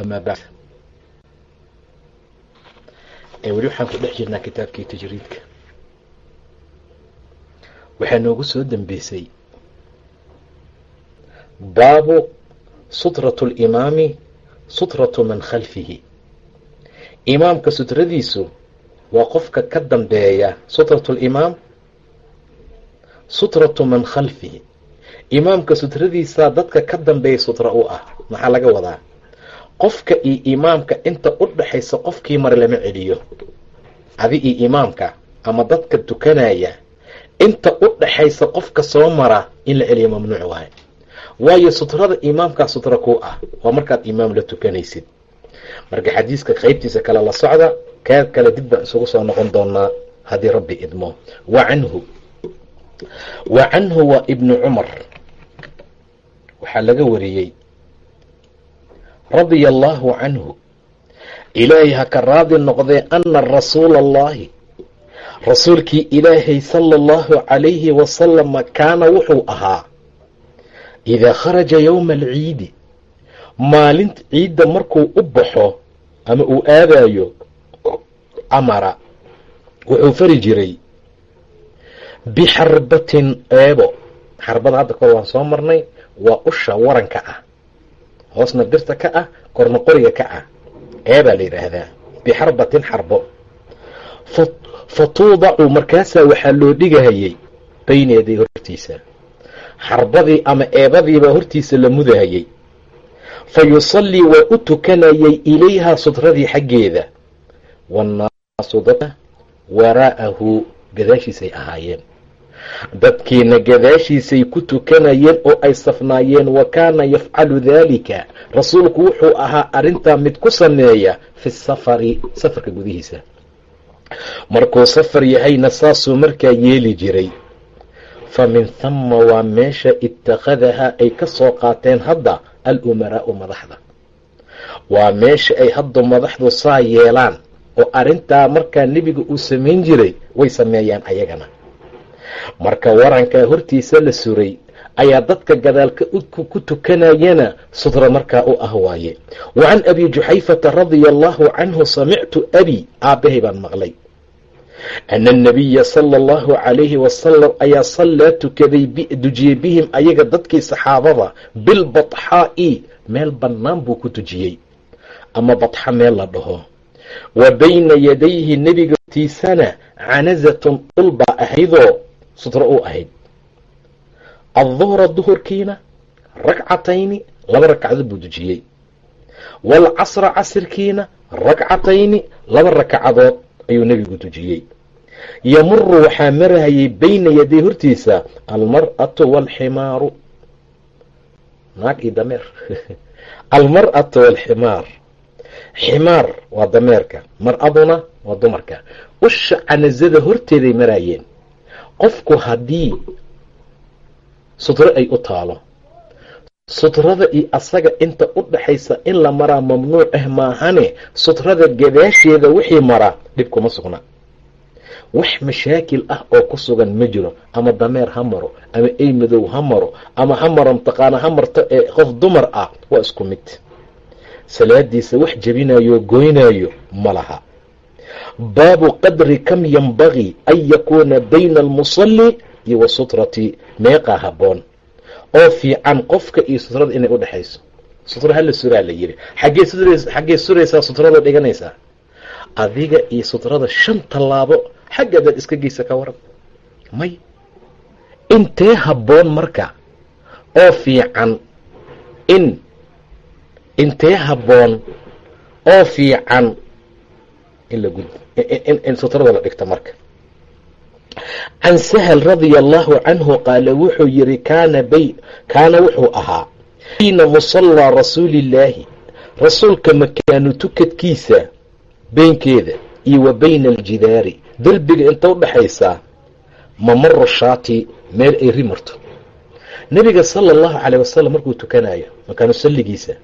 ama bacd weli waxaan ku dhex jirnaa kitaabkii tajriidka waxaa noogu soo dambeysay baabu sutratu limaami sutratu man khalfihi imaamka sutradiisu waa qofka ka dambeeya sutratu limaam sutratu man khalfihi imaamka sutradiisaa dadka ka dambeeya sutra u ah maxaa laga wadaa qofka iyo imaamka inta u dhaxaysa qofkii mar lama celiyo. Adi iyo imaamka ama dadka tukanaya inta u dhaxaysa qofka soo mara in la celiyo mamnuuc waayo waayo sutrada imaamkaa sutra ku ah waa markaad imaam la tukanaysid. Marka xadiiska qeybtiisa kale la socda kaa kale dib baan isugu soo noqon doonaa haddii rabbi idmo. Wa canhu. Wa canhu waa ibnu cumar. Waxaa laga wariyey radia allaahu canhu ilaahay ha ka raadi noqdee ana rasuula allahi rasuulkii ilaahay sala allahu calayhi wasalama kaana wuxuu ahaa idaa kharaja yowma alciidi maalinta ciidda markuu u baxo ama uu aadayo amara wuxuu fari jiray bixarbatin eebo. Xarbada hadda kor waan soo marnay waa usha waranka ah hoosna birta ka ah korna qoriga ka ah. Eebaa la yidhaahdaa bixarbatin xarbo. Fa tuudacu markaasaa waxaa loo dhigahayay bayna yaday hortiisa. Xarbadii ama eebadiibaa hortiisa la mudahayay. Fa yusallii waa u tukanayay ilayhaa sutradii xaggeeda. Wannaasu dadka waraa'ahu gadaashiisay ahaayeen dadkiina gadaashiisay ku tukanayeen oo ay safnaayeen wa kaana yafcalu daalika? Rasuulku wuxuu ahaa arrintaa mid ku sameeya fi safari safarka gudihiisa. Markuu safar yahayna saasuu markaa yeeli jiray. Fa min thama waa meesha ittakhadahaa ay ka soo qaateen hadda al umaraa'u madaxda. Waa meesha ay hadda madaxdu saa yeelaan oo arrintaa markaa nebiga uu samayn jiray way sameeyaan ayagana marka warankaa hortiisa la suray ayaa dadka gadaalka ku tukanayana sudra markaa u ah waaye. Wa can abi juxayfata radia allahu canhu samictu abi aabbahay baan maqlay. Ana anabiya sala allahu calayhi wasalam ayaa sallaa tukaday dujiyey bihim ayaga dadkii saxaabada bilbatxaa'i meel bannaan buu ku tujiyey ama badxa meel la dhaho. Wa bayna yadayhi nebiga hortiisana canazatun dhul baa ahaydoo sutro u ahayd. Adduhra duhurkiina ragcatayni laba ragcadood buu dujiyey waalcasra casirkiina ragcatayni laba ragcadood ayuu nebigu dujiyey yamuru waxaa marahayay bayna yaday hortiisa almar'atu waalximaaru naag iyo dameer. Almar'atu waalximaar ximaar waa dameerka mar-aduna waa dumarka. Usha canazada horteeday maraayeen qofku haddii sutro ay u taalo sutrada iyo asaga inta u dhaxaysa in la maraa mamnuuc ah maahane sutrada gadaasheeda wixii maraa dhib kuma sugna. Wax mashaakil ah oo ku sugan ma jiro ama dameer ha maro ama ey madow ha maro ama ha maro mataqaana ha marto ee qof dumar ah waa isku mid. Salaadiisa wax jebinayo goynayo ma laha baabu qadri kam yanbagii an yakuuna bayna almusalli iyo wasutrati meeqaa habboon oo fiican qofka iyo sutrada inay u sutro hala suraa la yiri xaggee surays xaggee suraysaa sutrada dhiganaysaa adiga iyo sutrada shan tallaabo xaggadaad iska geysa ka waran may intee habboon marka oo fiican in intee habboon oo fiican in la gud in sutrada la dhigto marka. Can sahal radia allahu canhu qaala wuxuu yihi kaana bay kaana wuxuu ahaa bayna musallaa rasuulillaahi rasuulka makaanu tukadkiisa beynkeeda iyo wa bayna aljidaari. Derbiga inta udhaxaysaa mamaru shaati meel ay ri marto. Nebiga sala allahu caleyh wasalam markuu tukanayo makaanu salligiisa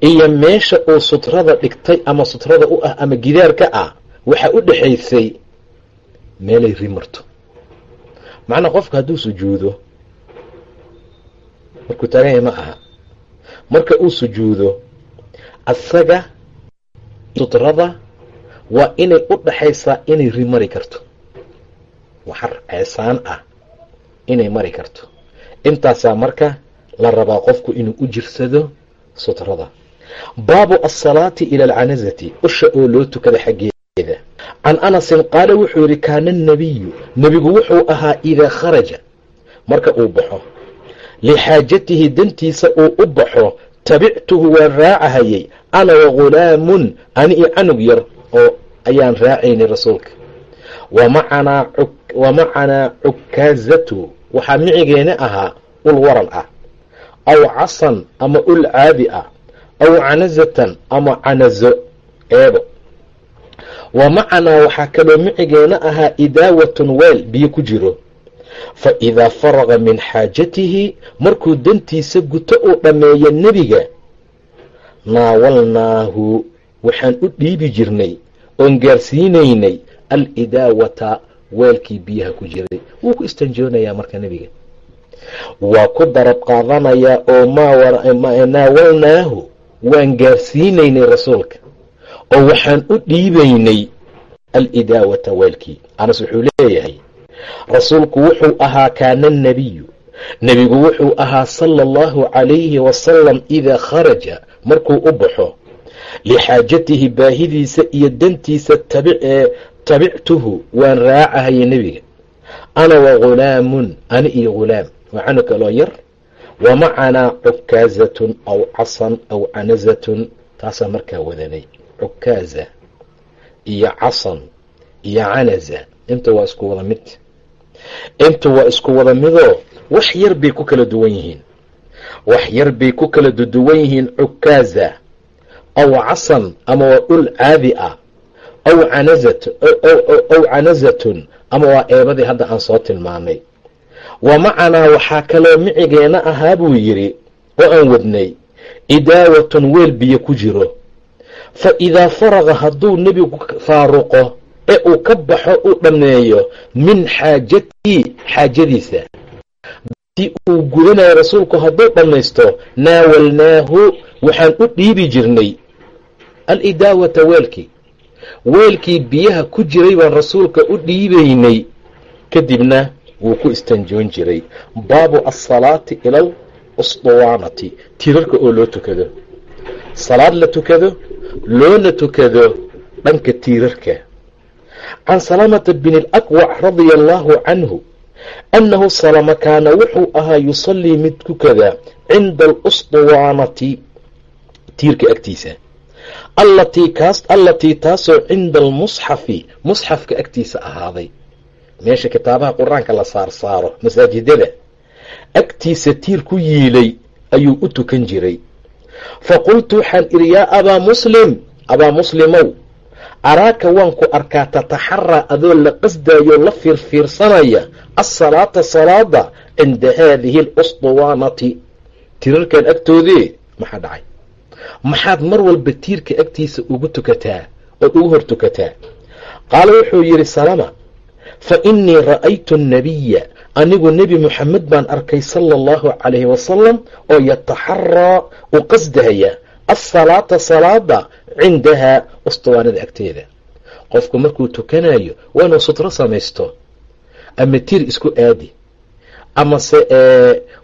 iyo meesha uu sutrada dhigtay ama sutrada u ah ama gidaarka ah waxaa u dhexaysay meelay ri marto macnaa qofka hadduu sujuudo markuu taagan yahay ma aha. Marka uu sujuudo asaga sutrada waa inay u dhaxaysaa inay ri mari karto waxar ceesaan ah inay mari karto. Intaasaa marka la rabaa qofku inuu u jirsado sutrada baabu asalaati ila alcanazati usha oo loo tukada xaggeeda. Can anasin qaala wuxuu yihi kaana annabiyu nebigu wuxuu ahaa idaa kharaja marka uu baxo. Lixaajatihi dantiisa uu u baxo tabictuhu waan raacahayay ana wagulaamun ani iyo canug yar oo ayaan raacaynay rasuulka. Wa macanaa cukaazatu waxaa micigeena ahaa ul waran ah aw casan ama ul caadi ah aw canazatan ama canazo eebo wa macanaa waxaa kaloo micigeena ahaa idaawatun weel biyo ku jiro fa idaa faraqa min xaajatihi markuu dantiisa guto uu dhammeeyo nebiga naawalnaahu waxaan u dhiibi jirnay oon gaarsiinaynay alidaawata weelkii biyaha ku jiray wuu ku istanjoonayaa marka nebiga waa ku darab qaadanayaa oo naawalnaahu waan gaarsiinaynay rasuulka oo waxaan u dhiibaynay alidaawata weelkii anas wuxuu leeyahay rasuulku wuxuu ahaa kaana annabiyu nebigu wuxuu ahaa sala allahu calayhi wasalam idaa kharaja markuu u baxo lixaajatihi baahidiisa iyo dantiisa tabictuhu waan raacahaya nebiga. Ana wagulaamun ani iyo gulaam. Waa canu kaloo yar wa macanaa cukaazatun aw casan aw canazatun taasaa markaa wadanay cukaaza iyo casan iyo canaza inta waa isku wada mid inta waa isku wada midoo wax yar bay ku kala duwan yihiin wax yar bay ku kala duwan yihiin cukaaza aw casan ama waa dhul caadi ah aw canazatun ama waa eebadii hadda aan soo tilmaanay wa macanaa waxaa kaloo micigeena ahaa buu yidhi oo aan wadnay idaawatun weel biyo ku jiro. Fa idaa faraqa hadduu nebigu faaruqo ee uu ka baxo uu dhammeeyo min xaajatihi xaajadiisa si uu gudanayo rasuulku hadduu dhammaysto naawalnaahu waxaan u dhiibi jirnay. Alidaawata weelkii weelkii biyaha ku jiray baan rasuulka u dhiibaynay. Kadibna wuu ku istanjoon jiray. Baabu asalaati ila usduwaanati tirarka oo loo tukado. Salaad la tukado loona tukado dhanka tiirarka. Can salamata bni alakwac radia allaahu canhu annahu salama kaana wuxuu ahaa yusallii mid tukada cinda alusduwaanati tiirka agtiisa. Allatii taasoo cinda almusxafi musxafka agtiisa ahaaday meesha kitaabaha qur'aanka la saar saaro masaajidada. Agtiisa tiir ku yiilay ayuu u tukan jiray. Fa qultu waxaan idhi yaa abaa muslim abaa muslimow araaka waan ku arkaa tataxaraa adoo la qasdayo la fiirfiirsanaya assalaata salaada cinda haadihi alusduwaanati. Tirarkan agtoodee maxaa dhacay? Maxaad mar walba tiirka agtiisa ugu tukataa ood ugu hor tukataa qaala wuxuu yidhi salama fa innii ra'aytu annabiya anigu nebi moxamed baan arkay sala allahu calayhi wasalam oo yataxaraa u qasdahaya assalaata salaada cindahaa ustuwaanada agteeda. Qofku markuu tukanayo waa inuu sutro samaysto ama tiir isku aadi amase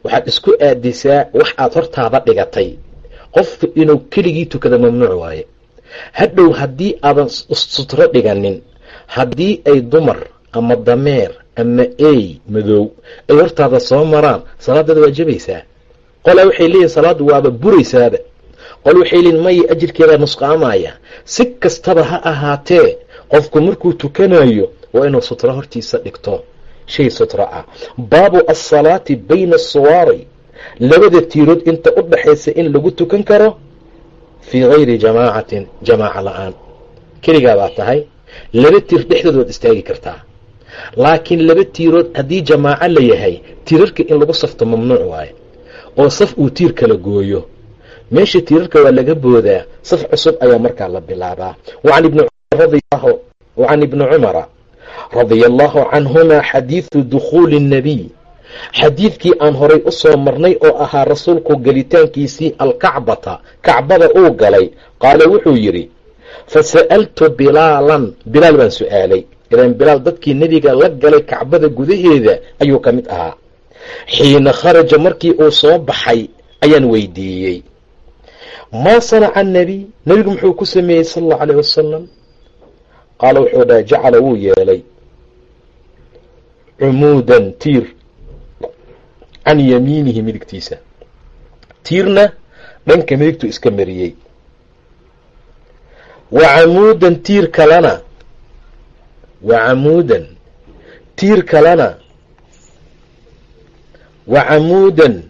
waxaad isku aadisaa wax aad hortaada dhigatay. Qofku inuu keligii tukada mamnuuc waaye. Hadhow haddii aadan sutro dhiganin haddii ay dumar ama dameer ama ey madow. Ay hortaada soo maraan salaadaada waa jabaysaa. Qolaa waxay leeyihiin salaaddu waaba buraysaaba qol waxay leeyihiin maya ajirkeedaa nusqaamaya. Si kastaba ha ahaatee qofku markuu tukanayo waa inuu sutro hortiisa dhigto. Shay sutro ah. Baabu asalaati bayna asuwaari labada tiirood inta u dhaxaysa in lagu tukan karo fii gayri jamaacatin jamaaca la'aan. Keligaa baa tahay. Laba tiir dhexdood waad istaagi kartaa laakiin laba tiirood haddii jamaaco la yahay tiirarka in lagu safto mamnuuc waaye oo saf uu tiir kala gooyo. Meesha tiirarka waa laga boodaa saf cusub ayaa markaa la bilaabaa. Wacan ibni cumara radia allahu canhumaa xadiidu dukhuuli nnabiy xadiidkii aan horay u soo marnay oo ahaa rasuulku gelitaankiisii alkacbata kacbada uu galay qaala wuxuu yidhi fa sa'altu bilaalan bilaal baan su'aalay ilaan bilaal dadkii nebiga la galay kacbada gudaheeda ayuu ka mid ahaa. Xiina kharaja markii uu soo baxay ayaan weydiiyey. Maa sanaca annebiy nebigu muxuu ku sameeyey sala allau alayh wasalam qaala wuxuu dhahay jacala wuu yeelay. Cumuudan tiir. Can yamiinihi midigtiisa. Tiirna dhanka midigtuu iska mariyey. Wa camuudan tiir kalena wa camuudan. Tiir kalena. Wa camuudan.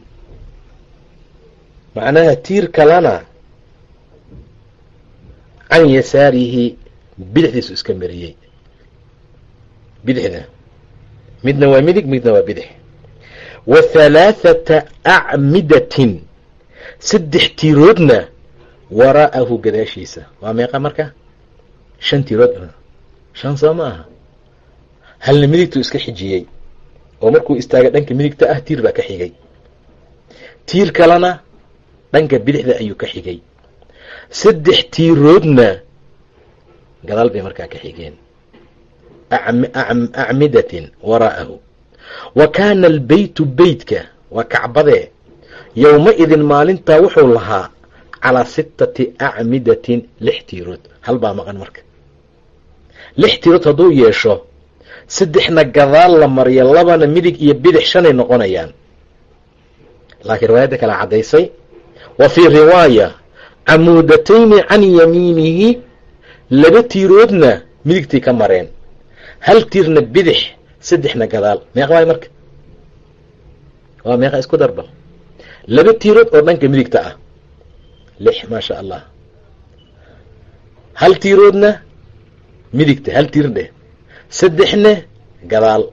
Macnaha tiir kalena. Can yasaarihi bidixdiisu iska mariyey. Bidixda. Midna waa midig midna waa bidix. Wa halaathata acmidatin saddex tiiroodna waraa'ahu gadaashiisa. Waa meeqa marka? Shan tiirood shan soo ma aha halna midigtuu iska xijiyey oo markuu istaagay dhanka midigta ah tiir baa ka xigay. Tiir kalena dhanka bidixda ayuu ka xigay. Saddex tiiroodna gadaal bay markaa ka xigeen. Acmidatin waraa'ahu wa kaana albeytu beytka waa kacbadee yowma-idin maalintaa wuxuu lahaa calaa sittati acmidatin lix tiirood. Hal baa maqan marka lix tiirood hadduu yeesho saddexna gadaal la mariyo labana midig iyo bidix shanay noqonayaan. Laakiin riwaayadda kale caddaysay wa fii riwaaya camuudatayni can yamiinihi laba tiiroodna midigtay ka mareen. Hal tiirna bidix saddexna gadaal. Meeqa waay marka? Waa meeqa isku darbal laba tiirood oo dhanka midigta ah. Lix maasha allah. Hal tiiroodna midigta hal tiir dheh saddexna gadaal.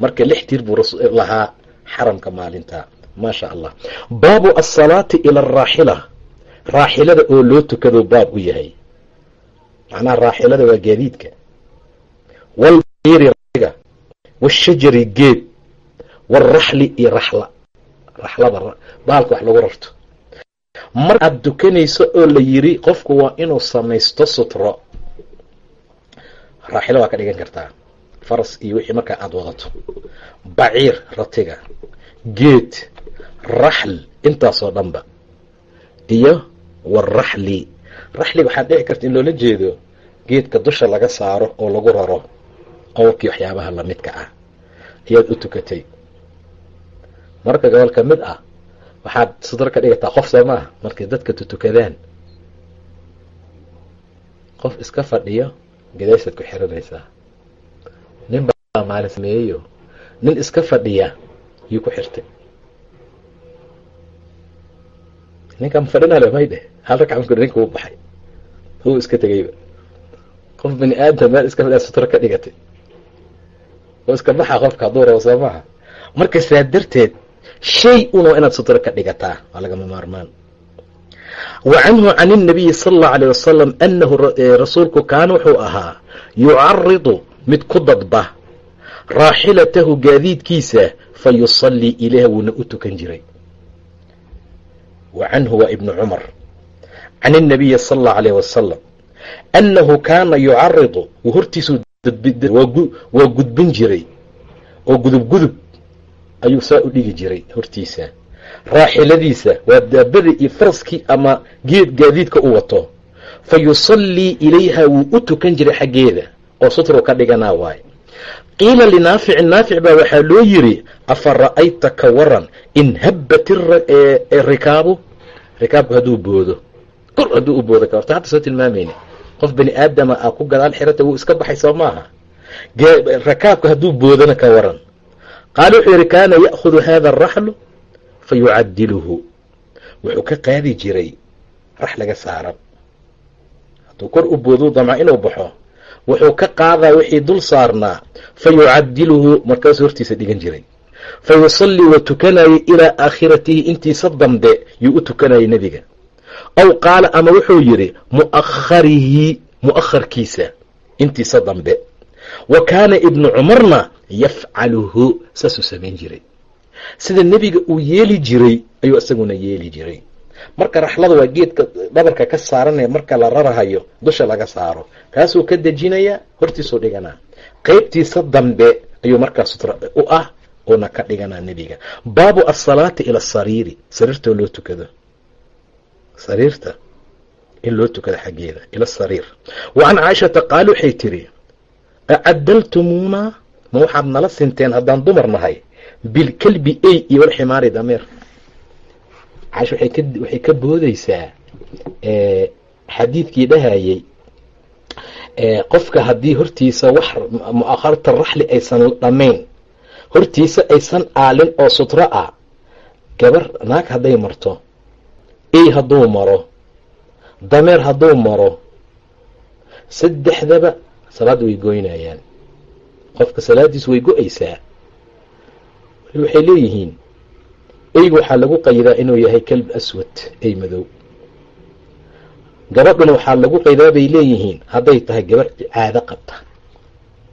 Marka lix tiir buu lahaa xaramka maalinta. Maasha allah. Baabu asalaati ila araaxila raaxilada oo loo tukado baab u yahay. Macnaha raaxilada waa gaadiidka. Walbayri raiga washajari geed. Waraxli iyo raxla. Raxlada baalka wax lagu rarto. Mar aad dukanayso oo la yiri qofku waa inuu samaysto sutro raaxilo waa ka dhigan kartaa. Faras iyo wixii markaa aada wadato. Baciir ratiga. Geed raxl intaasoo dhanba. Iyo waraxli raxliga waxaad dhici karta in loola jeedo geedka dusha laga saaro oo lagu raro qowlkii waxyaabaha lamidka ah. Ayaad u tukatay. Marka gobol ka mid ah waxaad sudro ka dhigataa qof soo maaha dadka tutukadaan qof iska fadhiyo gadaysaad ku xiranaysaa nin baa maalin sameeyeyo nin iska fadhiya yuu ku xirtay. Ninkan fadhinale may dheh. Hal ragca marku ninka uu baxay. Huu iska tegayba qof bini aadam meel iska fadhiya sutro ka dhigatay. Oo iska baxa qofka hadduu rabo soo maaha marka saa darteed shay un waa inaad sutro ka dhigataa waa lagama maarmaan wa canhu can الnabiyi sala اllahu alيه wasalam anahu rasuulku kaana wuxuu ahaa yucaridu mid ku dadba raaxilatahu gaadiidkiisa fa yusallii ilayha wuuna u tukan jiray wa canhu waa ibnu cumar can الnabiyi sala اllahu alayh wasalam annahu kaana yucaridu wuu hortiisuu waa gudbin jiray oo gudub gudub ayuu saa u dhigi jiray hortiisa raaxiladiisa waa daabada iyo faraskii ama geed gaadiidka u wato. Fa yusallii ilayha wuu u tukan jiray xaggeeda oo sutru ka dhiganaa waaye. Qiila linaaficin naafic baa waxaa loo yiri afa ra'ayta ka waran in habbat rikaabu? Rikaabku hadduu boodo. Kor hadduu u boodo ka horta hadda soo tilmaamayna qof bani aadama ah ku gadaal xirata wuu iska baxay soo maaha. Rakaabku hadduu boodona ka waran. Qaala wuxuu yihi kaana ya'khudu hada araxlu fa yucadiluhu wuxuu ka qaadi jiray rax laga saaran hadduu kor u boodu damca inuu baxo wuxuu ka qaadaa wixii dul saarnaa fa yucadiluhu markaasu hortiisa dhigan jiray fa yusallii wa tukanayay ilaa aakhiratihi intiisa dambe yuu u tukanayay nebiga aw qaala ama wuxuu yidhi mu'akharihi mu'akharkiisa intiisa dambe wa kaana ibnu cumarna yafcaluhu saasuu samayn jiray sida nebiga uu yeeli jiray ayuu isaguna yeeli jiray. Marka raxlada waa geedka dhabarka ka saaranee marka la rarahayo dusha laga saaro. Kaasuu ka dejinayaa hortiisuu dhiganaa qeybtiisa dambe ayuu markaa sutra u ah uuna ka dhiganaa nebiga. Baabu asalaati ila asariiri sariirtoo loo tukado. Sariirta in loo tukado xaggeeda ila asariir wa can caaishata qaal waxay tiri acadaltumuuna ma waxaad nala sinteen haddaan dumar nahay bilkelbi ey iyo walximaari dameer caaisha waxay ka waxay ka boodeysaa xadiidkii dhahayey qofka haddii hortiisa wax mu'akharata raxli aysan dhammayn hortiisa aysan aalin oo sutro ah gabar naag hadday marto ey hadduu maro dameer hadduu maro saddexdaba salaadda way goynayaan. Qofka salaadiis way go'aysaa waxay leeyihiin eyga waxaa lagu qaydaa inuu yahay kalb aswad ey madow. Gabadhuna waxaa lagu qaydaa bay leeyihiin hadday tahay gabar caado qabta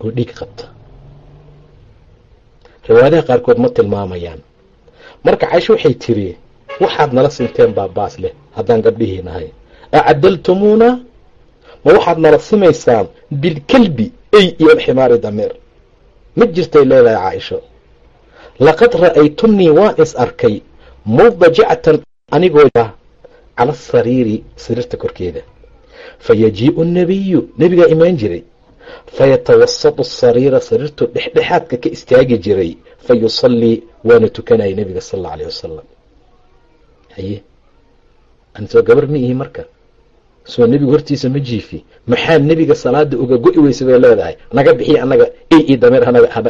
oo dhiig qabta. Riwaayadaha qaarkood ma tilmaamayaan. Marka caisho waxay tiri waxaad nala sinteen baa baas leh haddaan gabdhihii nahay acadaltumuuna? Ma waxaad nala simaysaan bilkelbi ey iyo alximaari dameer. Ma jirtay leedahay caaisho laqad ra'aytunii waan is arkay mudajacatan anigoo cala asariiri sariirta korkeeda fayajii'u nabiyu nebigaa imaan jiray fayatawasatu asariira sariirtuu dhexdhexaadka ka istaagi jiray fa yusallii waana tukanayay nebiga sal alla alayh wasalam haye ansoo gabar ma ihi marka soo nebigu hortiisa ma jiifi. Maxaa nebiga salaada uga go-i weysa bay leedahay? Naga bixiy anaga ey dameer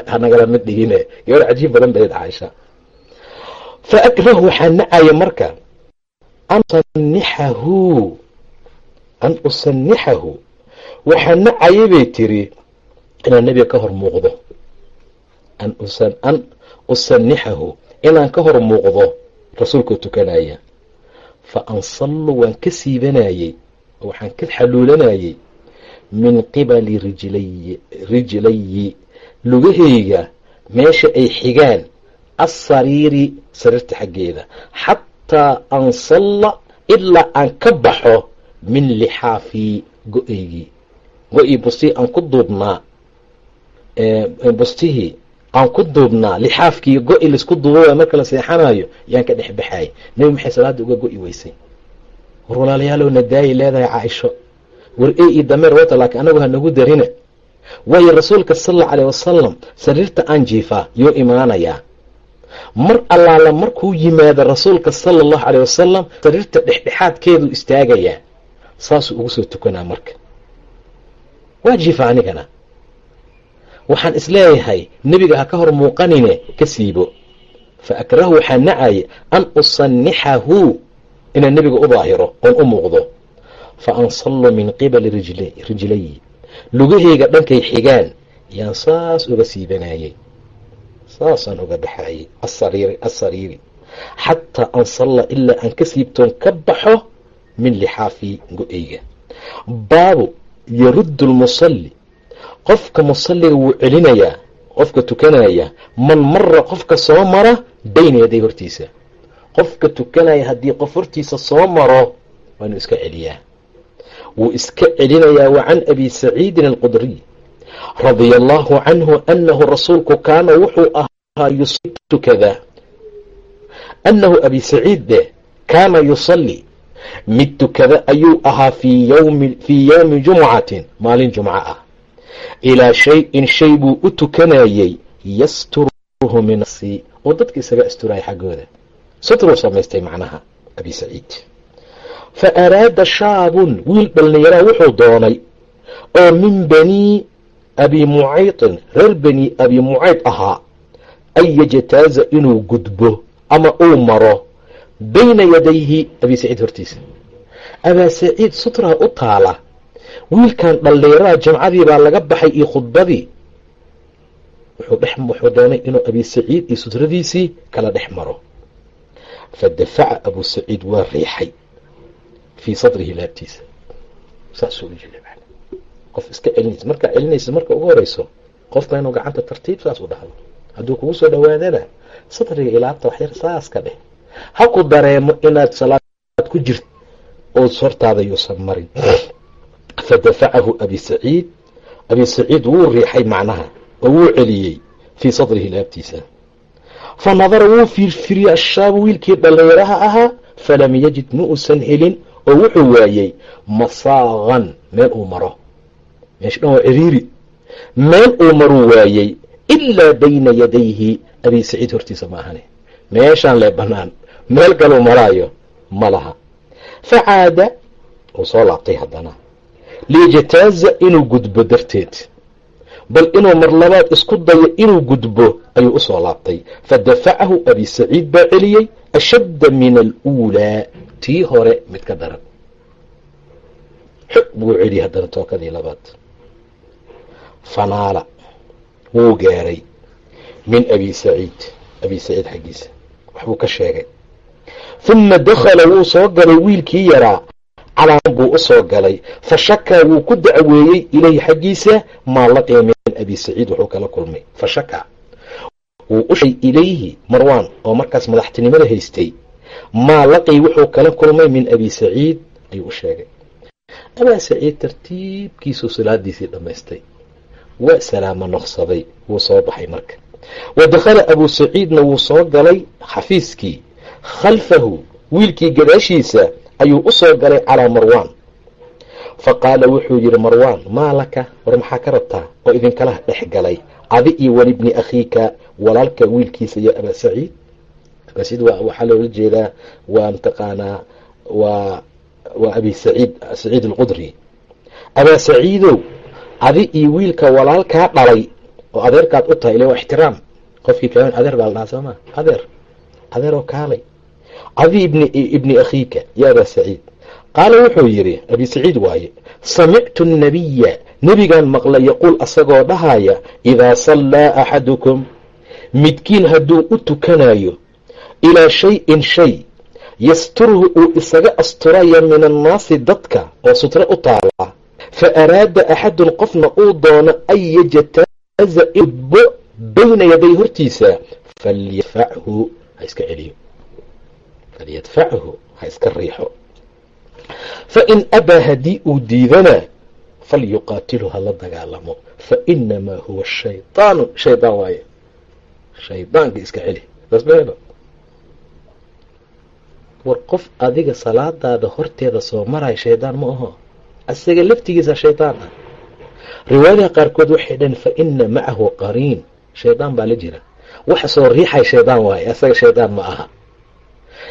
hanagala mid dhigine. Gabar cajiib badan bayd caaisha. Fa akrahu waxaa nacaya marka an usanixahu an usanixahu waxaa nacaya bay tiri inaan nebiga ka hor muuqdo. An an usanixahu inaan ka hor muuqdo rasuulkoo tukanaya. Fa ansallu waan ka siibanayey waxaan ka xaluulanayey min qibali rijlayi rijlayi lugahayga meesha ay xigaan assariiri sariirta xaggeeda. Xataa ansalla ilaa aan ka baxo min lixaafii go'aygii go-ii bustihii aan ku duubnaa bustihii aan ku duubnaa. Lixaafkii go-i la isku duuba marka la seexanayo yaan ka dhex baxay. Nebi maxay salaada uga go-i weysay war walaalayaalow nadaayay leedahay caaisho. War ey io dameer wata laakiin anagu hanagu darina waayo rasuulka sal allau aleyh wasalam sariirta aan jiifaa yuu imaanayaa mar allaala markuu yimaado rasuulka sala allahu aleyh wasalam sariirta dhexdhexaadkeeduu istaagayaa saasuu ugu soo tukanaa marka. Waa jiifa anigana. Waxaan is leeyahay nebiga ha ka hor muuqanine ka siibo. Fa akrahu waxaa nacaya an usanixahu inaan nebiga u daahiro oon u muuqdo. Fa ansallu min qibali rijlayi lugahayga dhankay xigaan yaan saas uga siibanayey saasaan uga baxayey asariiri asariiri. Xataa ansalla ilaa aan ka siibtoon ka baxo min lixaafi go-eyga. Baabu yaruddu lmusalli qofka musalliga wuu celinayaa qofka tukanaya man mara qofka soo mara bayna yaday hortiisa qofka tukanaya haddii qof hortiisa soo maro waa inuu iska celiyaa. Wuu iska celinayaa wa can abi saciidin alqudriy radia allahu canhu anahu rasuulku kaana wuxuu ahaa yusi tukada. Annahu abi saciid deh kaana yusalli mid tukada ayuu ahaa fii yowmi jumcatin maalin jumco ah. Ilaa shay-in shay buu u tukanayey yasturuhu min si oo dadka isaga asturaya xaggooda sutruu samaystay macnaha abi saciid fa araada shaabun wiil dhallinyaraa wuxuu doonay oo min banii abi mucaydin reer bani abi mucayd ahaa an yajtaaza inuu gudbo ama uu maro bayna yadayhi abi saciid hortiisa abaa saciid sutraa u taala wiilkan dhallinyarada jamcadii baa laga baxay iyo khudbadii wuxuu doonay inuu abi saciid iyo sutradiisii kala dhex maro fa dafaca abu saciid waa riixay fii sadrihi laabtiisa saasuu u jila qof iska celinaysa markaa celinaysa marka ugu horeyso qofka inuu gacanta tartiib saas u dhahdo hadduu kugu soo dhawaadana sadriga ilaabta waxyar saas ka dheh ha ku dareemo inaad salaad ku jirto ood hortaada yuusan marin fa dafacahu abi saciid abi saciid wuu riixay macnaha oo wuu celiyey fii sadrihi laabtiisa fa nadara wuu fiirfiriyey ashaabu wiilkii dhallinyaraha ahaa falam yajid ma uusan helin oo wuxuu waayey masaaqan meel uu maro meesha dhan waa ciriiri meel uu maruu waayey ilaa bayna yadayhi abi saciid hortiisa ma ahane meeshaan lee bannaan meel kaluu maraayo ma laha fa caada uu soo laabtay haddana liyajtaaza inuu gudbo darteed bal inuu mar labaad isku dayo inuu gudbo ayuu u soo laabtay. Fa dafacahu abi saciid baa celiyey ashadda min aluulaa. Tii hore mid ka daran. Xog buu celiyey haddana tookadii labaad. Fanaala wuu gaaray min abi saciid abi saciid xaggiisa. Waxbuu ka sheegay. Huma dakhala wuu soo galay wiilkii yaraa calaam buu u soo galay. Fa shakaa wuu ku dacweeyey ilayhi xaggiisa maa laqiya min abi saciid wuxuu kala kulmay. Fa shakaa wuu u sheegay ilayhi marwaan oo markaas madaxtinimada haystay. Maa laqii wuxuu kala kulmay min abi saciid ayuu u sheegay. Abaa saciid tartiibkiisuu salaadiisii dhammaystay waa salaamo noqsaday wuu soo baxay marka. Wa dakhala abuu saciidna wuu soo galay xafiiskii. Khalfahu wiilkii gadaashiisa ayuu u soo galay calaa marwaan. Fa qaala wuxuu yidhi marwaan maa laka? War maxaa ka rabtaa oo idinkala dhex galay? Adi iyo walibni akhiika walaalka wiilkiisa iyo abaa saciid? Abaa saciid waxaa loola jeedaa waa mataqaanaa waa waa abi saciid saciid alqudri. Abaa saciidow adi iyo wiilka walaalkaa dhalay oo adeerkaad u tahay ile waa ixtiraam. Qofkii kale adeer baa la dhahaa soo maa adeer adeeroo kaalay adi ibni akhiika ya abaa saciid. Qaala wuxuu yidhi abi saciid waaye samictu annabiya nebigaan maqlay yaquul asagoo dhahaya idaa sallaa axadukum midkiin hadduu u tukanayo ilaa shay-in shay yasturhu uu isaga asturaya min annaasi dadka oo sutro u taala. Fa araada axadun qofna uu doono an yajtaaza idbo bayna yaday hortiisa falyadfachu ha iska celiyo falyadfachu ha iska riixo. Fa in abaa haddii uu diidana falyuqaatilhu hala dagaalamo. Fa inamaa huwa shaydaanu shaydaan waaye. Shaydaanka iska celi dasbeelo war qof adiga salaadaada horteeda soo maraya shaydaan ma aho isaga laftigiisa shaydaan ah riwaayadaha qaarkood waxay dhaheen fa ina macahu qariin. Shaydaan baa la jira. Waxa soo riixay shaydaan waaye. Isaga shaydaan ma aha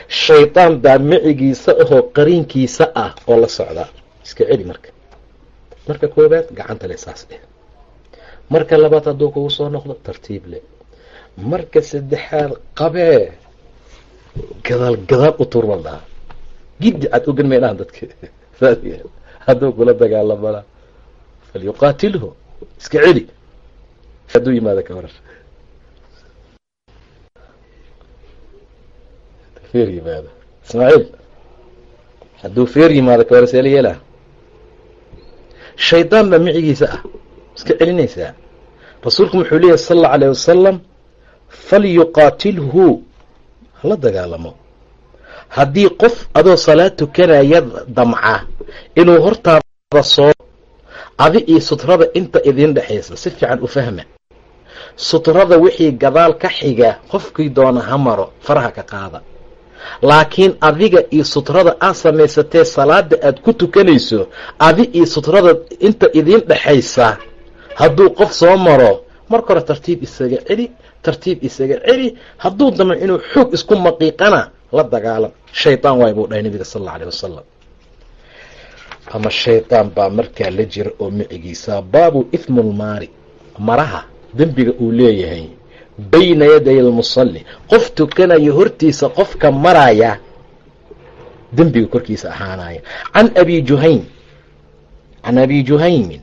shaydaan baa micigiisa ahoo qariinkiisa ah oo la socda. Iska celi marka. Marka koobaad gacanta le saas dheh marka labaad hadduu kugu soo noqdo tartiib le marka saddexaad qabee. Gadaal gadaal u dhaha giddi cad ogan maydhahan dadka. Hadduu kula dagaalamana falyuqaatilhu iska celi. Hadduu yimaado ka horar feer yimaado ismaaciil hadduu feer yimaado ka horar seela yeelaa? Shaydaan baa micigiisa ah. Iska celinaysaa. Rasuulku wuxuu leeyahy sala allau alayh wasalam falyuqaatilhu hala dagaalamo. Haddii qof adoo salaad tukanaya damca inuu hortaada soo adi iyo sutrada inta idin dhexaysa si fiican u fahma. Sutrada wixii gadaal ka xiga qofkii doona ha maro faraha ka qaada laakiin adiga iyo sutrada aad samaysatee salaada aad ku tukanayso adi iyo sutrada inta idiin dhexaysa hadduu qof soo maro marka hore tartiib isaga celi tartiib isaga celi hadduu damo inuu xoog isku maqiiqana la dagaalam shaydaan waay buu dhahay nabiga sal alla alayh wasalam ama shaydaan baa markaa la jira oo micigiisa baabu ithmulmaari maraha dembiga uu leeyahay bayna yaday almusalli. Qof tukanayo hortiisa qofka maraya dembiga korkiisa ahaanaya can abi juhaym can abi juhaymin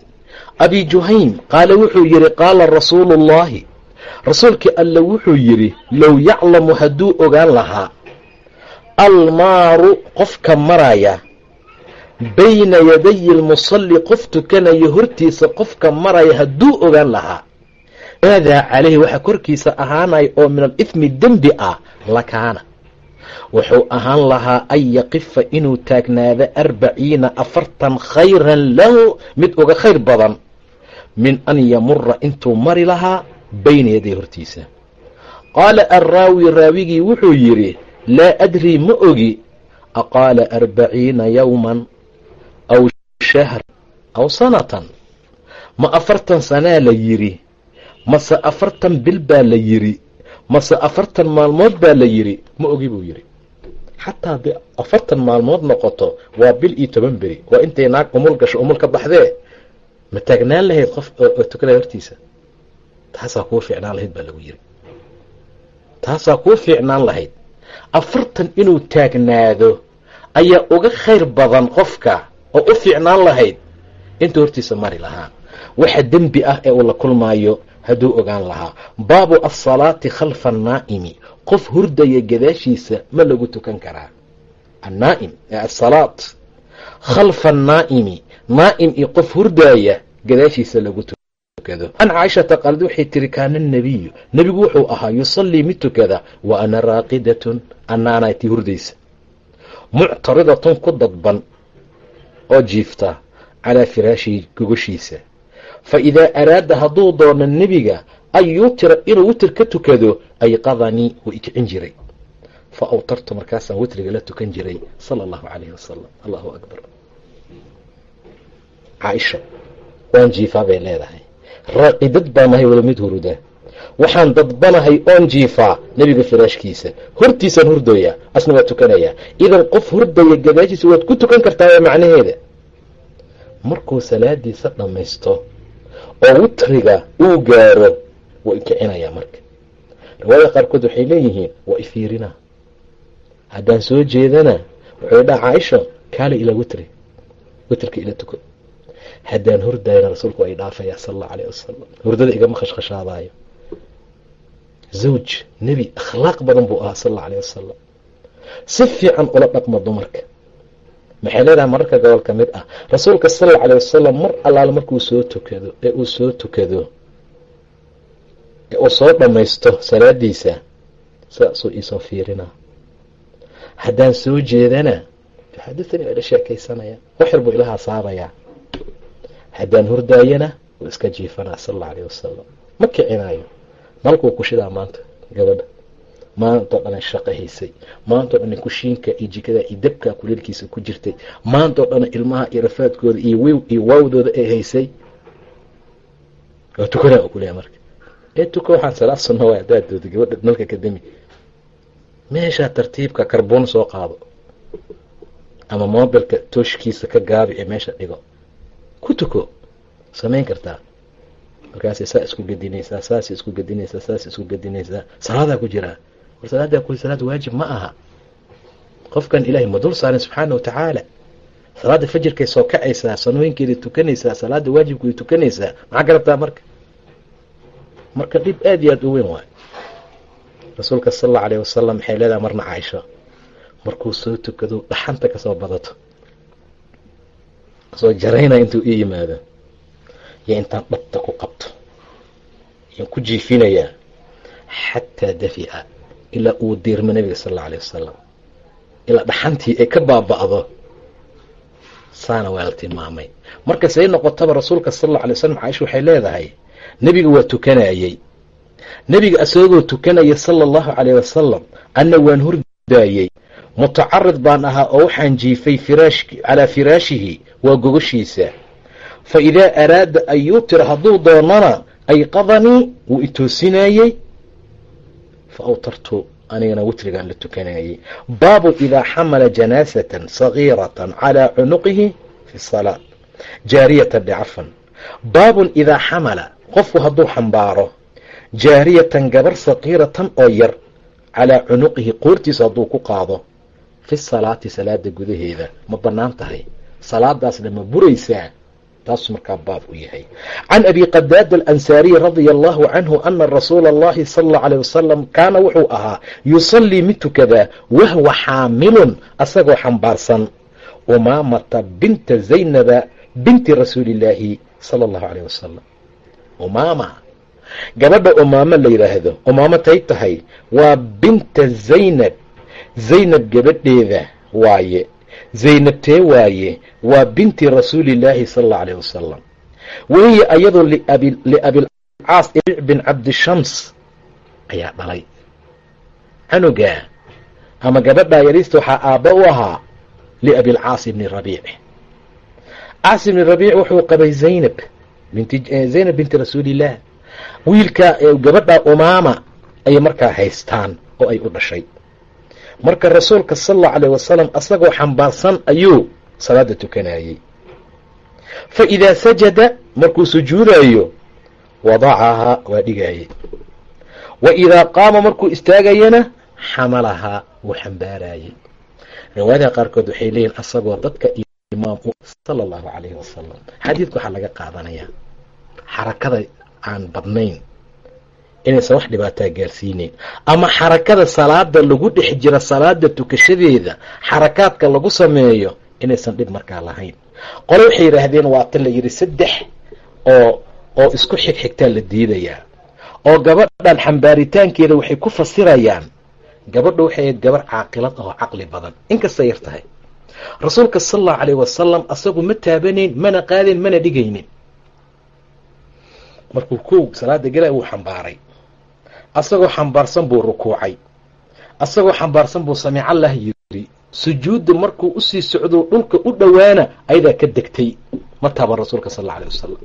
abi juhaym qaala wuxuu yihi qaala rasuulu ullahi rasuulkii alla wuxuu yidhi low yaclamu hadduu ogaan lahaa almaaru qofka maraya bayna yadayi lmusalli qof tukanayo hortiisa qofka maraya hadduu ogaan lahaa maadaa calayhi waxa korkiisa ahaanaya oo min alithmi dembi ah lakaana wuxuu ahaan lahaa an yaqifa inuu taagnaado arbaciina afartan khayran lahu mid uga khayr badan min an yamura intuu mari lahaa bayna yaday hortiisa. Qaala arraawi raawigii wuxuu yidhi laa adrii ma ogi aqaala arbaciina yowman aw shahr aw sanatan. Ma afartan sanaa la yidhi mase afartan bil baa la yidhi mase afartan maalmood baa la yidhi ma ogi buu yidhi xataa haddii afartan maalmood noqoto waa bil iyo toban beri. Waa intay naag umul gasho umul ka baxdee? Ma taagnaan lahayd qof oo tukanaya hortiisa? Taasaa kuu fiicnaan lahayd baa lagu yidhi taasaa kuu fiicnaan lahayd. Afartan inuu taagnaado ayaa uga khayr badan qofka oo u fiicnaan lahayd. Intuu hortiisa mari lahaa. Waxa dembi ah ee uu la kulmaayo hadduu ogaan lahaa. Baabu alsalaati khalfa annaa'imi. Qof hurdaya gadaashiisa ma lagu tukan karaa. Annaa'im asalaat khalfa annaa'imi. Naa'im iyo qof hurdaaya gadaashiisa lagu tukado. An caaishata qaalad waxay tiri kaana nabiyu nebigu wuxuu ahaa yusallii mid tukada. Wa ana raaqidatun. Annaanay tii hurdaysa. Muctaridatun ku dadban oo jiifta. Calaa firaashihi gogoshiisa fa idaa araada hadduu doono nebiga an yutira inuu witir ka tukado ayqadanii wuu ikicin jiray. Fa awtartu markaasaan witriga la tukan jiray sala allahu calayhi wasalam allahu akbar. Caaisha waan jiifaa bay leedahay. Raaqidad baa nahay wada mid huruda waxaan dadbanahay oon jiifaa nebiga firaashkiisa. Hortiisaan hurdooyaa asna waa tukanayaa idan qof hurdaya gadaashiisa waad ku tukan kartaa macnaheeda. Markuu salaadiisa dhammaysto oo witriga uu gaaro waa ikicinayaa marka. Riwaayada qaarkood waxay leeyihiin waa ifiirinaa haddaan soo jeedana wuxuu dhaha caaisha kaale ila witri witrka ila tuko. Haddaan hurdayana rasuulku ay dhaafayaa sala allahu alayh wasalam hurdada igama khashkhashaadaayo. Zawj nebi akhlaaq badan buu ahaa sala allau alayh wasalam si fiican ula dhaqma dumarka maxay leedahay mararka gobol ka mid ah. Rasuulka sala allau alayh wasalam mar allaale markuu soo tukado ee uu soo tukado ee uu soo dhammaysto salaadiisa sidaasuu iisoo fiirinaa haddaan soo jeedana xadithani waa ila sheekaysanaya waxyar buu ilahaa saabayaa haddaan hurdaayana wuu iska jiifanaa sala allau alayh wasalam ma kicinaayo nalkuu kushidaa maanta gabadha maantao dhan shaqo haysay maantao dhan kushiinka iyo jikada iyo dabkaa kuleelkiisa ku jirtay maantao dhan ilmaha iyo rafaadkooda iyo iyo waawdooda ay haysay. Waa tukanaa u kuleeya marka. Ee tuka waxaan salaad sunna waay haddaad dooda gabadha nalka ka dami. Meeshaa tartiibka karboon soo qaado ama mobilka tooshkiisa ka gaabi ee meesha dhigo ku tuko. Samayn kartaa. Markaas saa isku gedinaysaa saas isku gedinaysaa saas isku gedinaysaa salaadaa ku jiraa war salaadaa ku salaad waajib ma aha qofkan ilaahay ma dul saarin subxaana wa salaada fajirkay soo kacaysaa sanooyinkeeda tukanaysaa salaada waajibkeeda tukanaysaa maxaa ka marka marka dhib aada iyo aada u weyn waayo rasuulka sala allau alayh wasalam maxay leedahay marna caaisho markuu soo tukado dhaxanta ka soo badato ka soo jaraynaya intuu ii yimaado iyo intaan dhabta ku qabto yaan ku jiifinayaa xataa dafica ilaa uu diirmo nabiga sala allau alayh wasalam ilaa dhaxantii ay ka baaba'do saana waa la tilmaamay. Marka say noqotaba rasuulka sala allau alay wasalam caaisha waxay leedahay nebiga waa tukanayey. Nebiga isagoo tukanaya sala allahu calayh wasalam anna waan hurdaayey. Mutacarid baan ahaa oo waxaan jiifay calaa firaashihi waa gogoshiisa. Fa idaa araada an yuutira hadduu doonana ayqadanii wuu itoosinayey fa awtartu anigana witrigaan la tukanayay baabu idaa xamala janaasatan sagiiratan calaa cunuqihi fi salaa jaariyatan dhicafan baabun idaa xamala qofku hadduu xambaaro jaariyatan gabar sagiiratan oo yar calaa cunuqihi qoortiisa hadduu ku qaado fi salaati salaada gudaheeda ma bannaan tahay salaadaasna ma buraysaa taasuu markaa baab u yahay. Can abi qadaada alansaariyi radia allahu canhu ana rasuula allahi sala allau aleyh wasalam kaana wuxuu ahaa yusallii mid tukadaa wahwa xaamilun asagoo xambaarsan umaamata binta zaynaba binti rasuulillaahi sala allahu aleyh wasalam umaama gabadha umaamo la yidhaahdo umaamo tay tahay waa binta zaynab zaynab gabadheeda waaye zaynabtee waaye waa binti rasuulillaahi sala allau alayh wasalam wehiya ayadoo liabilcaas ibic bin cabdishams ayaa dhalay. Canugaa ama gabadhaa yariista waxaa aabba u ahaa liabilcaas ibni rabiic. Caas ibni rabiic wuxuu qabay zaynab zaynab binti rasuulillaah wiilka gabadha umaama ayay markaa haystaan oo ay u dhashay marka rasuulka sala allau alayh wasalam asagoo xambaarsan ayuu salaada tukanayey fa idaa sajada markuu sujuudayo wadacahaa waa dhigaayey wa idaa qaama markuu istaagayana xamalahaa wuu xambaarayey riwaayadaha qaarkood waxay leeyihiin asagoo dadka imaam u sala allahu calayhi wasalam xadiidka waxaa laga qaadanayaa xarakada aan badnayn inaysan wax dhibaataa gaarsiineyn ama xarakada salaada lagu dhex jira salaada tukashadeeda xarakaadka lagu sameeyo inaysan dhib markaa lahayn. Qole waxay yidhaahdeen waa tan la yidhi saddex oo oo isku xigxigtaa la diidayaa. Oo gabadhan xambaaritaankeeda waxay ku fasirayaan gabadha waxay ahayd gabar caaqilad oo caqli badan. Inkastay yar tahay. Rasuulka sala allahu calayh wasalam asagu ma taabanayn mana qaadin mana dhigaynin. Markuu kow salaada gala wuu xambaaray asagoo xambaarsan buu rukuucay asagoo xambaarsan buu samiicallah yiri sujuudda markuu u sii socdo dhulka u dhowaana ayadaa ka degtay ma taaban rasuulka sal alla alay wasalam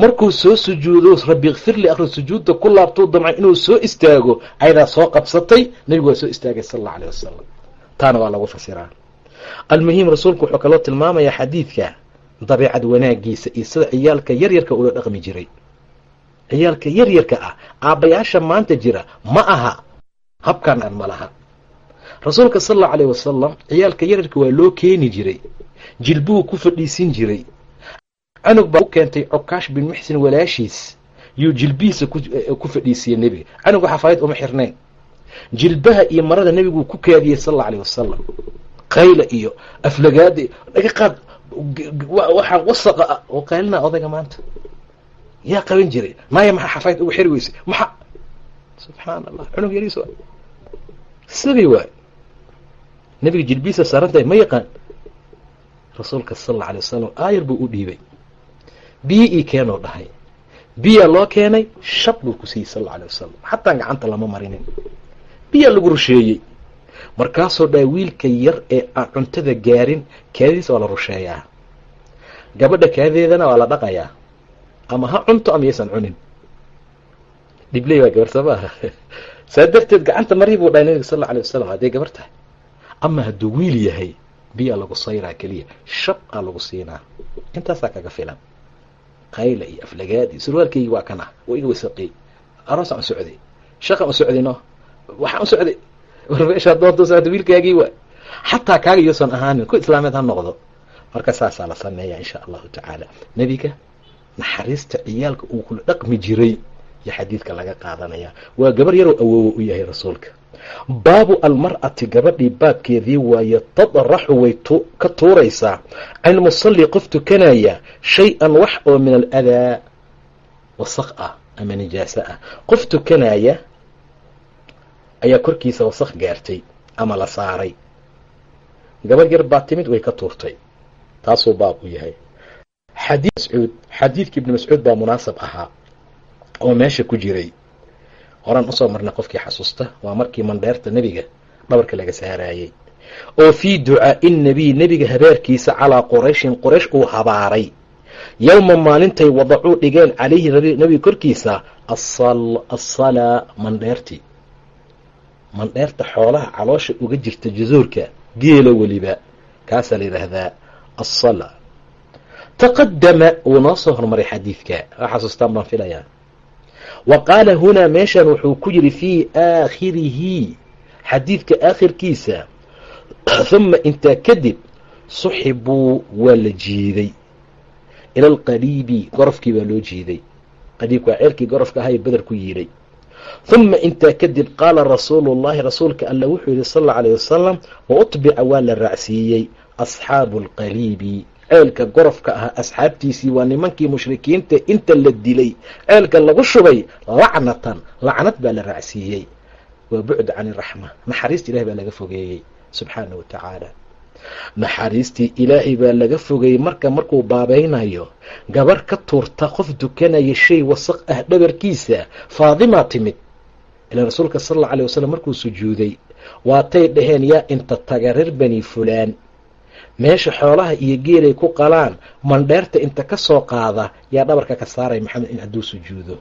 markuu soo sujuudo rabbi ikfirli akhri sujuudda ku laabtuu damca inuu soo istaago ayadaa soo qabsatay nebigu waa soo istaagay sal alla alay wasalam taana waa lagu fasiraa almuhim rasuulku wuxuu kaloo tilmaamayaa xadiidka dabeicad wanaagiisa iyo sida ciyaalka yaryarka ula dhaqmi jiray ciyaalka yaryarka ah aabbayaasha maanta jira ma aha. Habkan aan ma laha. Rasuulka sal allau alayh wasalam ciyaalka yaryarka waa loo keeni jiray. Jilbuhu ku fadhiisin jiray. Canug baa u keentay cokaash bin muxsin walaashiis. Yuu jilbihiisa ku fadhiisiyey nebiga. Canuga xafaayad uma xirnayn. Jilbaha iyo marada nebiguu ku kaadiyey sal alayh wasalam qayla iyo aflagaada dhaga qaad wasaqa ah oo qaylina odayga maanta yaa qaban jiray. Maya maxaa xafayd ugu xiri weysay. Maxa. Subxaan allah cunug yariis waay. Sabi waay. Nebiga jilbiisa saarantahay ma yaqaan? Rasuulka sal alla alay wasalam aayar buu u dhiibay. Biyo ii keenoo dhahay. Biyaa loo keenay shab buu ku siiyey sal alla alay wasalam xataa gacanta lama marinin. Biyaa lagu rusheeyey. Markaasoo dhaa wiilka yar ee aan cuntada gaarin kaadidiisa waa la rusheeyaa. Gabadha kaadadeedana waa la dhaqayaa ama ha cunto ama yaysan cunin. Dhibley waa gabar soo saa darteed gacanta marii buu dhahay nabiga sal alla alay wasalam hadday gabar tahay ama hadduu wiil yahay biyaa lagu sayraa keliya shab aa lagu siinaa. Intaasaa kaga filan. Qayla iyo aflagaadi surwaalkeygi waa kan ah oo iga wasaqey aroosaan u socday. Shaqaan u socday no? Waxaan socday. War meeshaa doonta wiilkaagii waa. Xataa kaaga yuusan ahaanin ku islaameed ha noqdo. Marka saasaa la sameeya insha allahu tacaala. Nebiga naxariista ciyaalka uu kula dhaqmi jiray iyo xadiidka laga qaadanaya. Waa gabar yaroo awoowo u yahay rasuulka. Baabu almar'ati gabadhii baabkeedii waaye tadraxu way ka tuuraysaa can ilmusalli qof tukanaya shay-an wax oo min aladaa wasaq ah ama nijaaso ah. Qof tukanaya ayaa korkiisa wasaq gaartay ama la saaray. Gabadh yar baa timid way ka tuurtay. Taasuu baab u yahay xadii mascuud xadiidka ibni mascuud baa munaasab ahaa oo meesha ku jiray. Horaan u soo marnay qofkii xasuusta waa markii mandheerta nebiga dhabarka laga saarayey oo fii ducaa'i nabiy nebiga habaarkiisa calaa qurayshin qoraysh uu habaaray. Yowma maalintay wadacuu dhigeen calayhi nebiga korkiisa assalaa mandheerti mandheerta xoolaha caloosha uga jirta jazuurka geela weliba kaasaa la yidhaahdaa assala taqadama wuu noo soo hormaray xadiidka xasuustaan baan filayaa wa qaala hunaa meeshan wuxuu ku yidhi fii aakhirihi xadiidka aakhirkiisa huma intaa kadib suxibuu waa la jiiday ila alqaliibi gorofkii baa loo jiiday qaliibku waa ceelkii gorofka ahaa ee beder ku yiiday huma intaa kadib qaala rasuulu llahi rasuulka alla wuxuu yihi sal alayh wasalam wa utbica waa la raacsiiyey asxaabu alqaliibi ceelka gorofka ahaa asxaabtiisii waa nimankii mushrikiinta inta la dilay. Ceelka lagu shubay lacnatan lacnad baa la raacsiiyey. Waa bucd can iraxma naxariista ilahay baa laga fogeeyey subxaana wa tacaala. Naxariistii ilaahay baa laga fogeeyey marka markuu baabaynayo gabar ka tuurta qof dukanaya shay wasaq ah dhabarkiisa faadimaa timid. Ilaan rasuulka sal alla alay wasalam markuu sujuuday waatay dhaheen yaa inta taga reer bani fulaan meesha xoolaha iyo geelay ku qalaan mandheerta inta ka soo qaada yaa dhabarka ka saaray maxamed in hadduu sujuudo.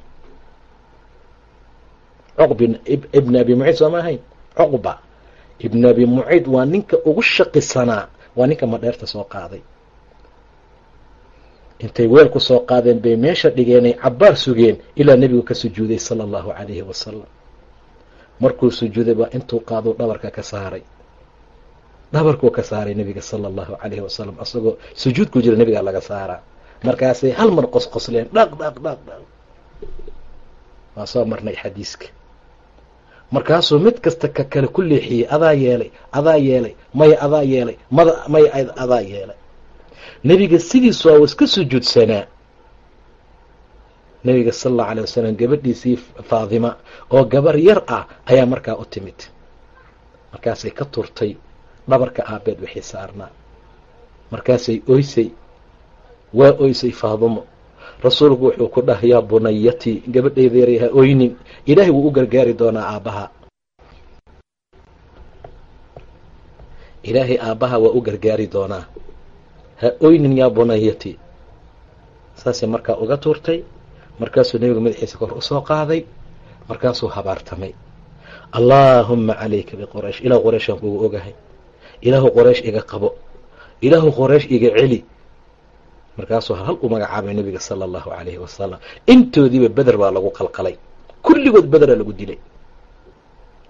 Cuqb ibn abi muciid soo ma ahayn? Cuqba. Ibn abi muciid waa ninka ugu shaqisanaa waa ninka mandheerta soo qaaday. Intay weel ku soo qaadeen bay meesha dhigeenay cabbaar sugeen ilaa nebigu ka sujuuday sala allahu calayhi wasalam markuu sujuuday baa intuu qaaduu dhabarka ka saaray dhabarkuu ka saaray nebiga sala allahu calayhi wasalam asagoo sujuud ku jira nebigaa laga saaraa. Markaasay hal mar qosqosleen dhaq dhaq dhaq dhaq waa soo marnay xadiiska. Markaasuu mid kasta ka kale ku leexiyey adaa yeelay adaa yeelay maya adaa yeelay mada maya adaa yeelay. Nebiga sidiisu waa iska sujuudsanaa nebiga sala allahu alay wasalam gabadhiisii faadima oo gabar yar ah ayaa markaa u timid. Markaasay ka turtay dhabarka aabeed wixii saarnaa. Markaasay oysay waa oysay faadimo rasuulku wuxuu ku dhahay yaa bunayatii gabadhayda yaray ha oynin. Ilaahay wuu u gargaari doonaa aabbaha. Ilaahay aabbaha waa u gargaari doonaa. Ha oynin yaa bunayati. Saasay markaa uga tuurtay. Markaasuu nebigu madaxiisa kor u soo qaaday. Markaasuu habaartamay. Allaahumma calayka biquraysh ilaah qoreyshaan kugu ogahay ilaahu qoraysh iga qabo ilaahu qoraysh iga celi. Markaasuu hal u magacaabay nebiga sala allahu calayhi wasalam intoodiiba beder baa lagu qalqalay. Kulligood bederaa lagu dilay.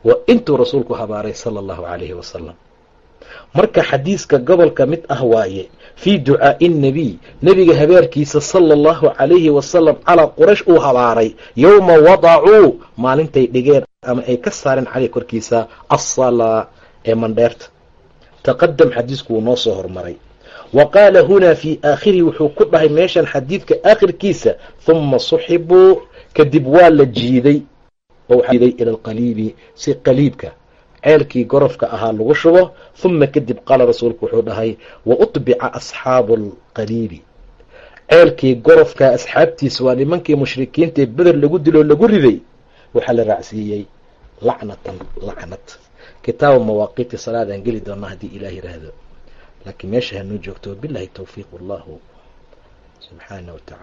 Waa intuu rasuulku habaaray sala allahu calayhi wasalam marka xadiiska gobolka mid ah waaye fii ducaa'i nnebiy nebiga habaarkiisa sala allahu calayhi wasalam calaa quraysh uu habaaray yowma wadacuu maalintay dhigeen ama ay ka saareen caleyh korkiisa assalaa ee mandheerta taqadam xadiisku wuu noo soo hormaray. Wa qaala hunaa fii aakhirihi wuxuu ku dhahay meeshan xadiidka aakhirkiisa huma suxibuu kadib waa la jiiday. Oo jiiday ila alqaliibi si qaliibka ceelkii gorofka ahaa lagu shubo huma kadib qaala rasuulku wuxuu dhahay wa utbica asxaabu alqaliibi. Ceelkii gorofka asxaabtiisa waa nimankii mushrikiinta ee beder lagu diloo lagu riday waxaa la raacsiiyey lacnatan lacnad kitaabu mawaaqiiti salaadaan geli doonaa haddii ilaah yiraahdo. Laakiin meesha hanuu joogto bilahi towfiiq allahu subxaana wa tacala